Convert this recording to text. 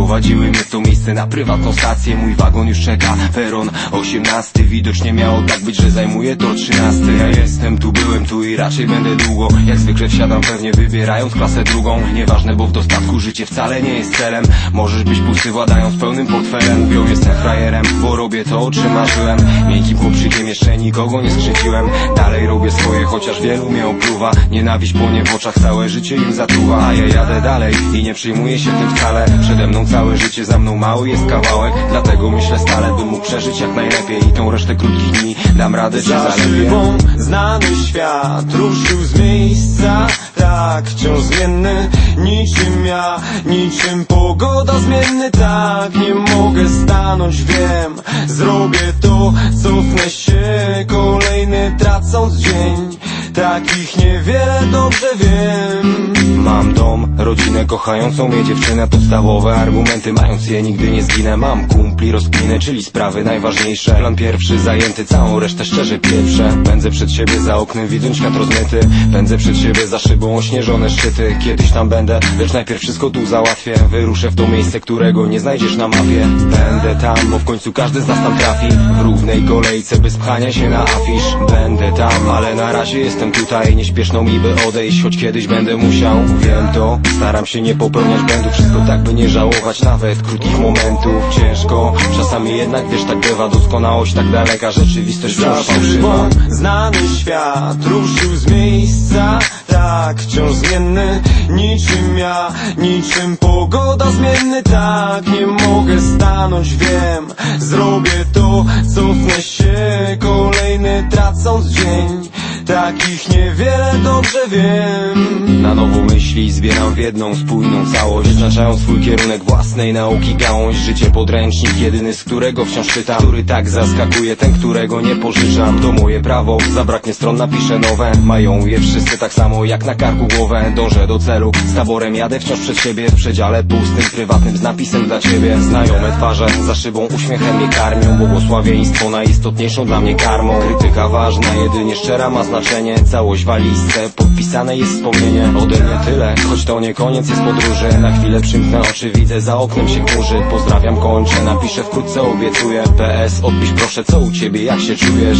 Zaprowadziły mnie w to miejsce na prywatną stację Mój wagon już czeka, peron 18 Widocznie miało tak być, że zajmuje to 13 Ja jestem, tu byłem, tu i raczej będę długo. Jak zwykle wsiadam pewnie wybierając klasę drugą. Nieważne, bo w dostatku życie wcale nie jest celem. Możesz być pusty władając pełnym portfelem. Mówią jestem frajerem, bo robię to o czym marzyłem. Miękkim chłopczykiem jeszcze nikogo nie skrzywdziłem. Dalej robię swoje, chociaż wielu mnie opluwa. Nienawiść płonie w oczach, całe życie im zatruwa. A ja jadę dalej i nie przejmuję się tym wcale. Przede mną całe życie, za mną mały jest kawałek. Dlatego myślę stale, bym mógł przeżyć jak najlepiej. I tą resztę krótkich dni dam radę, Za zalepię znany świat ruszył z miejsca. Tak, wciąż zmienny. Niczym ja, niczym pogoda zmienny. Tak, nie mogę stanąć, wiem Zrobię to, cofnę się Kolejny tracąc dzień. Takich niewiele dobrze wiem Mam dom, rodzinę kochającą mnie dziewczynę Podstawowe argumenty. Mając je nigdy nie zginę. Mam kumpli, rozkminę, czyli sprawy najważniejsze. Plan pierwszy zajęty, całą resztę szczerze pieprzę. Pędzę przed siebie za oknem widząc świat rozmyty. Pędzę przed siebie za szybą ośnieżone szczyty. Kiedyś tam będę, lecz najpierw wszystko tu załatwię. Wyruszę w to miejsce, którego nie znajdziesz na mapie. Będę tam, bo w końcu każdy z nas tam trafi. W równej kolejce bez pchania się na afisz. Będę tam, ale na razie jestem tutaj. Nieśpieszno mi by odejść, choć kiedyś będę musiał Wiem to, staram się nie popełniać błędów Wszystko tak by nie żałować nawet krótkich momentów. Ciężko, czasami jednak wiesz tak bywa. Doskonałość tak daleka, rzeczywistość wciąż fałszywa. znany świat. Ruszył z miejsca. Tak, wciąż zmienny. Niczym ja, niczym pogoda zmienny. Tak, nie mogę stanąć, wiem. Zrobię to, cofnę się Takich niewiele dobrze wiem. Na nowo myśli zbieram w jedną spójną całość Wyznaczając swój kierunek własnej nauki. Gałąź Życie podręcznik jedyny z którego wciąż czytam. Który tak zaskakuje, ten którego nie pożyczam. To moje prawo, zabraknie stron napiszę nowe. Mają je wszyscy tak samo jak na karku głowę. Dążę do celu, z taborem jadę wciąż przed siebie. W przedziale pustym, prywatnym z napisem dla ciebie. Znajome twarze za szybą uśmiechem mnie karmią. Błogosławieństwo najistotniejszą dla mnie karmą. Krytyka ważna, jedynie szczera ma znaczenie Całość walizce, podpisane jest wspomnienie. Ode mnie tyle, choć to nie koniec jest podróży. Na chwilę przymknę oczy, widzę za oknem się chmurzy Pozdrawiam, kończę, napiszę wkrótce, obiecuję. PS, odpisz proszę, co u ciebie, jak się czujesz?